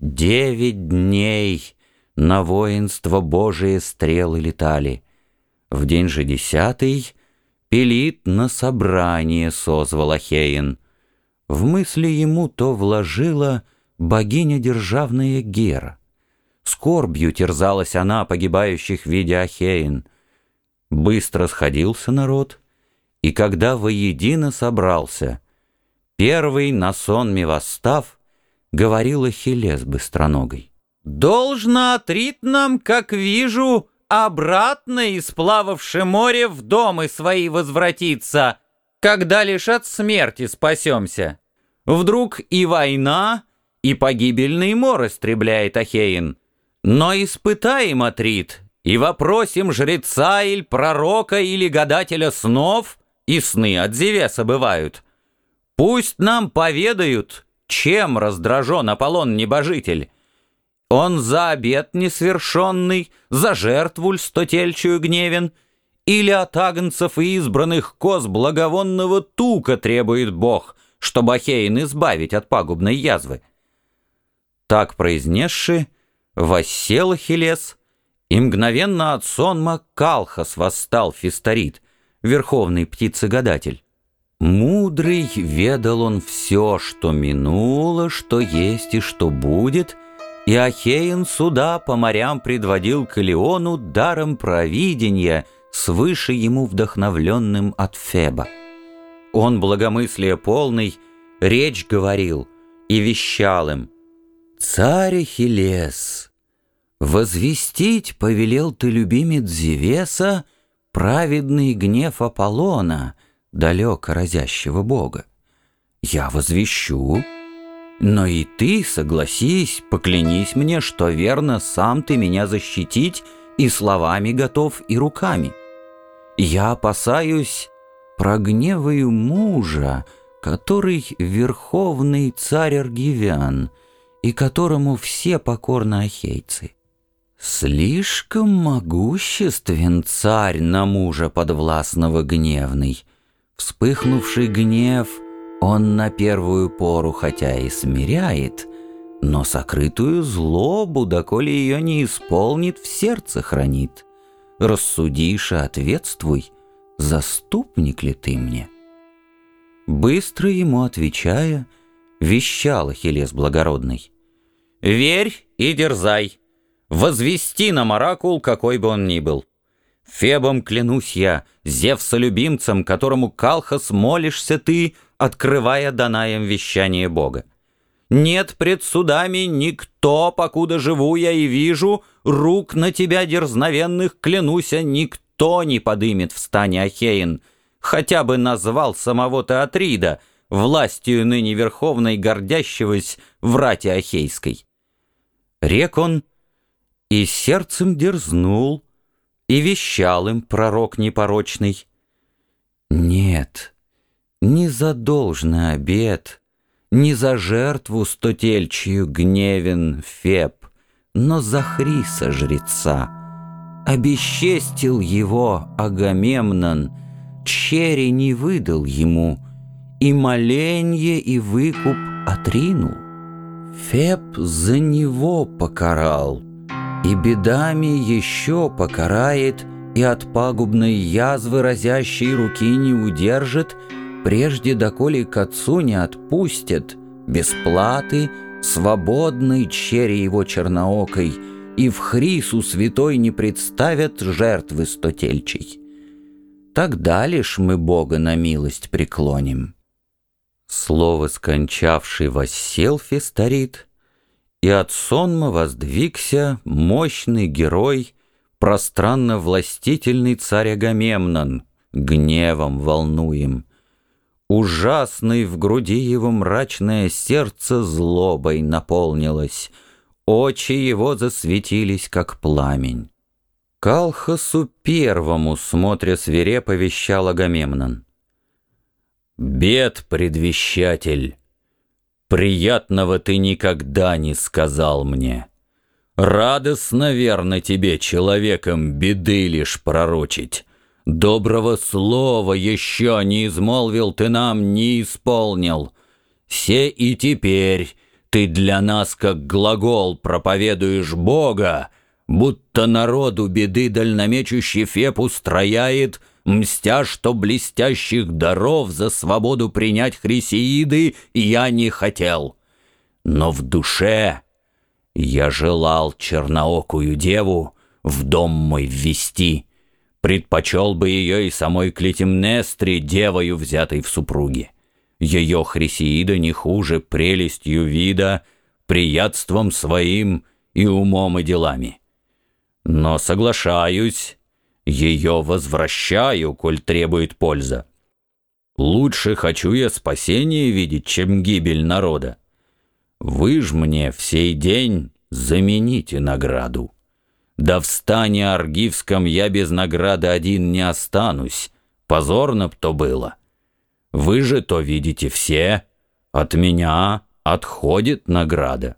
Девять дней на воинство Божие стрелы летали. В день же десятый Пелит на собрание созвал Ахеин. В мысли ему то вложила богиня державная Гера. Скорбью терзалась она погибающих в виде Ахеин. Быстро сходился народ, и когда воедино собрался, первый на сонме восстав, говорил Ахиллес быстроногой. «Должно отрит нам, как вижу, обратно, исплававши море, в домы свои возвратиться, когда лишь от смерти спасемся. Вдруг и война, и погибельный мор истребляет Ахеин. Но испытаем Атрит и вопросим жреца или пророка или гадателя снов, и сны от Зевеса бывают. Пусть нам поведают, чем раздражен Аполлон-небожитель, он за обет несвершенный, за жертву льстотельчую гневен, или от агнцев и избранных коз благовонного тука требует Бог, чтобы Ахеин избавить от пагубной язвы. Так произнесши, воссел Ахиллес, и мгновенно от сонма Калхас восстал Фисторит, верховный птицегадатель. Мудрый ведал он все, что минуло, что есть и что будет — и Ахеин суда по морям предводил к Илеону даром провидения, свыше ему вдохновленным от Феба. Он, благомыслие полный, речь говорил и вещал им. «Царь Ахиллес, возвестить повелел ты любимец Зевеса праведный гнев Аполлона, далеко разящего бога. Я возвещу, но и ты, согласись, поклянись мне, что верно сам ты меня защитить и словами готов, и руками. Я опасаюсь, прогневаю мужа, который верховный царь Аргивян, и которому все покорны ахейцы. Слишком могуществен царь на мужа подвластного гневный. Вспыхнувший гнев — он на первую пору хотя и смиряет, но сокрытую злобу, доколе ее не исполнит, в сердце хранит. Рассудишь и ответствуй, заступник ли ты мне? Быстро ему отвечая, вещал Ахиллес благородный. «Верь и дерзай, возвести нам оракул, какой бы он ни был. Фебом клянусь я, Зевса-любимцем, которому Калхас молишься ты, открывая Данаем вещание Бога. Нет пред судами никто, покуда живу я и вижу, рук на тебя дерзновенных, клянуся, никто не подымет в стане Ахеин, хотя бы назвал самого Театрида, властью ныне верховной гордящегося в рате Ахейской. Рек он и сердцем дерзнул, и вещал им пророк непорочный. Нет, ни за должный обед, ни за жертву стотельчью гневен Феб, но за Хриса жреца. Обесчестил его Агамемнон, черри не выдал ему, и моленье, и выкуп отринул. Феб за него покарал, и бедами еще покарает, и от пагубной язвы разящей руки не удержит, прежде доколе к отцу не отпустят, без платы, свободной чере его черноокой, и в Хрису святой не представят жертвы стотельчей. Тогда лишь мы Бога на милость преклоним. Слово скончавший воссел Фестарит, и от сонма воздвигся мощный герой, пространно властительный царь Агамемнон, гневом волнуем. Ужасный в груди его мрачное сердце злобой наполнилось, очи его засветились, как пламень. Калхасу первому, смотря свирепо, вещал Агамемнон. «Бед, предвещатель, приятного ты никогда не сказал мне. Радостно, верно тебе, человеком, беды лишь пророчить». Доброго слова еще не измолвил ты нам, не исполнил. Се и теперь Ты для нас, как глагол, проповедуешь Бога, Будто народу беды дальномечущий Феб устрояет, Мстя, что блестящих даров за свободу принять Хрисеиды я не хотел. Но в душе я желал черноокую деву в дом мой ввести, Предпочел бы ее и самой Клетимнестре девою, взятой в супруги. Ее Хрисеида не хуже прелестью вида, приятством своим и умом и делами. Но соглашаюсь, ее возвращаю, коль требует польза. Лучше хочу я спасение видеть, чем гибель народа. Вы ж мне в сей день замените награду. Да в стане Аргивском я без награды один не останусь, позорно б то было. Вы же то видите все, от меня отходит награда.